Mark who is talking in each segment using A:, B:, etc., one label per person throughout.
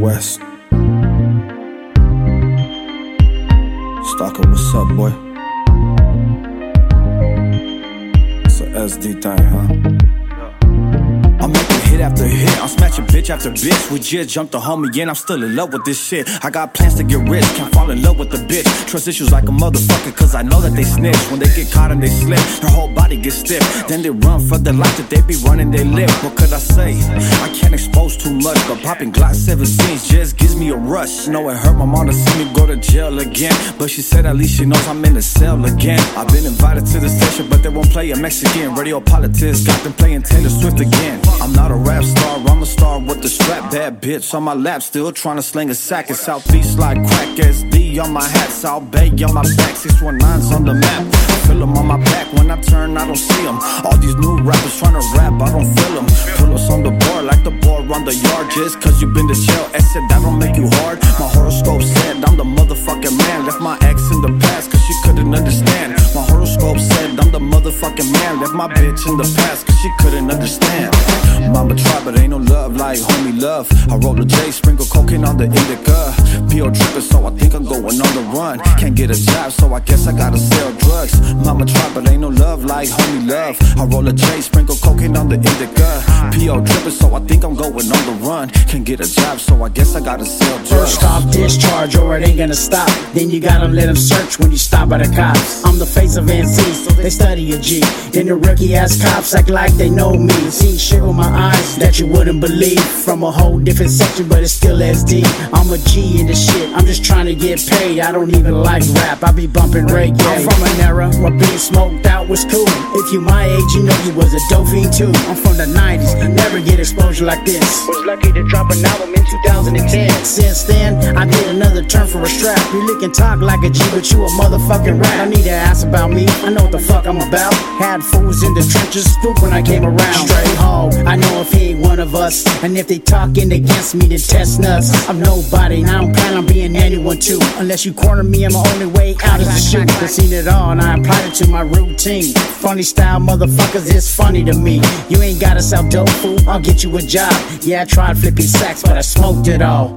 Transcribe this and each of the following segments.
A: West. Stalker, what's up, boy? It's a SD thing, huh? I'm making hit after hit. I'm smashing bitch after bitch. We just jumped the homie in. I'm still in love with this shit. I got plans to get rich. Can't fall in love with the bitch. Trust issues like a motherfucker, cause I know that they snitch. When they get caught and they slip, their whole body gets stiff. Then they run for the life that they be running, they live. What could I say? I can't much, but popping Glock 17s just gives me a rush. Know it hurt my mom to see me go to jail again. But she said at least she knows I'm in the cell again. I've been invited to the station, but they won't play a Mexican. Radio politics got them playing Taylor Swift again. I'm not a rap star, I'm a star with the strap. Bad bitch on my lap, still trying to sling a sack. In Southeast like crack, SD on my hat, South Bay on my back, 619's on the map. I feel them on my back when I turn, I don't see them. All these new rappers trying to rap, I don't feel them. The yard. Just cause you been to jail, I said that don't make you hard. My horoscope said I'm the motherfucking man. Left my ex in the past cause she couldn't understand. My horoscope said motherfucking man. Left my bitch in the past cause she couldn't understand. Mama tried, but ain't no love like homie love. I roll a J, sprinkle cocaine on the indica. PO tripping, so I think I'm going on the run. Can't get a job, so I guess I gotta sell drugs. Mama tried, but ain't no love like homie love. I roll a J, sprinkle cocaine on the indica. PO tripping, so I think I'm going on the run. Can't get a job, so I guess I gotta sell drugs.
B: First stop, discharge, or it ain't gonna stop. Then you gotta let them search when you stop by the cops. I'm the face of NC, so they study G. Then the rookie ass cops act like they know me. See shit with my eyes that you wouldn't believe. From a whole different section, but it's still SD. I'm a G in the shit, I'm just trying to get paid. I don't even like rap, I be bumping reggae. I'm from an era where being smoked out was cool. If you my age, you know you was a dope fiend too. I'm from the 90s, never get exposure like this. Was lucky to drop an album in 2010. Since then, I did another turn for a strap. You lick and talk like a G, but you a motherfucking rat. I need to ask about me, I know what the fuck I'm about. Had fools in the trenches, spook when I came around. Straight hog, I know if he ain't one of us. And if they talking against me, then test nuts. I'm nobody, and I don't plan on being anyone too. Unless you corner me, and my only way out is to shoot. I've seen it all, and I applied it to my routine. Funny style motherfuckers, it's funny to me. You ain't gotta sell dope, fool, I'll get you a job. Yeah, I tried flipping sacks, but I smoked it all.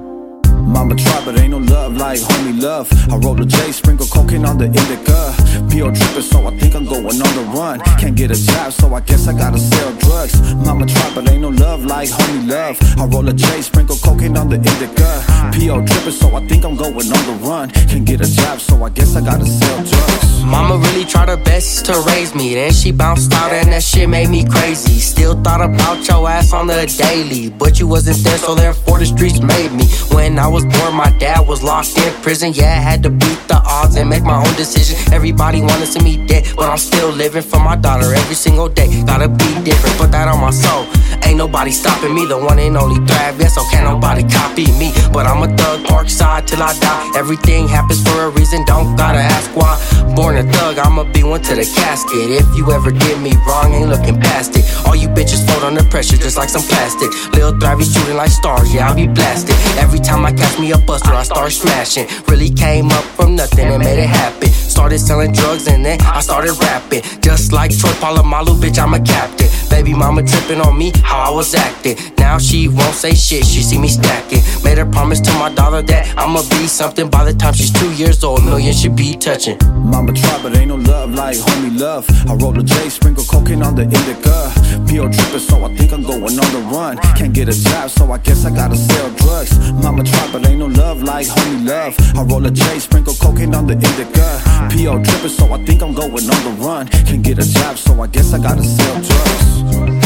A: Mama tried, but ain't no love like homie love. I roll a J, sprinkle cocaine on the indica. PO tripping, so I think I'm going on the run. Can't get a job, so I guess I gotta sell drugs. Mama tried, but ain't no love like homie love. I roll a J, sprinkle cocaine on the indica. PO tripping, so I think I'm going on the run. Can't get a job, so I guess I gotta sell drugs.
C: Mama really tried her best to raise me. Then she bounced out and that shit made me crazy. Still thought about your ass on the daily. But you wasn't there, so therefore the streets made me. When I was born, my dad was locked in prison. Yeah, I had to beat the odds and make my own decision. Everybody wanna see me dead, but I'm still living for my daughter every single day. Gotta be different, put that on my soul. Ain't nobody stopping me, the one and only thrive. Yeah, so can't nobody copy me. But I'm a thug, park side till I die. Everything happens for a reason, don't gotta ask why. Born a thug, I'ma be one to the casket. If you ever did me wrong, ain't looking past it. All you bitches float under pressure just like some plastic. Lil Thrivey shooting like stars, yeah, I'll be blasted. Every time I catch me a buster, I start smashing. Really came up from nothing and made it happen. Started selling drugs and then I started rapping. Just like Troy Polamalu, bitch, I'm a captain. Baby mama tripping on me, how I was acting. Now she won't say shit, she see me stacking. Made her promise to my daughter that I'ma be something by the time she's two years old. Million should be touching.
A: Mama tried, but ain't no love like homie love. I roll a J, sprinkle cocaine on the indica. PO tripping, so I think I'm going on the run. Can't get a job, so I guess I gotta sell drugs. Mama tried, but ain't no love like homie love. I roll a J, sprinkle cocaine on the indica. PO tripping, so I think I'm going on the run. Can't get a job, so I guess I gotta sell drugs.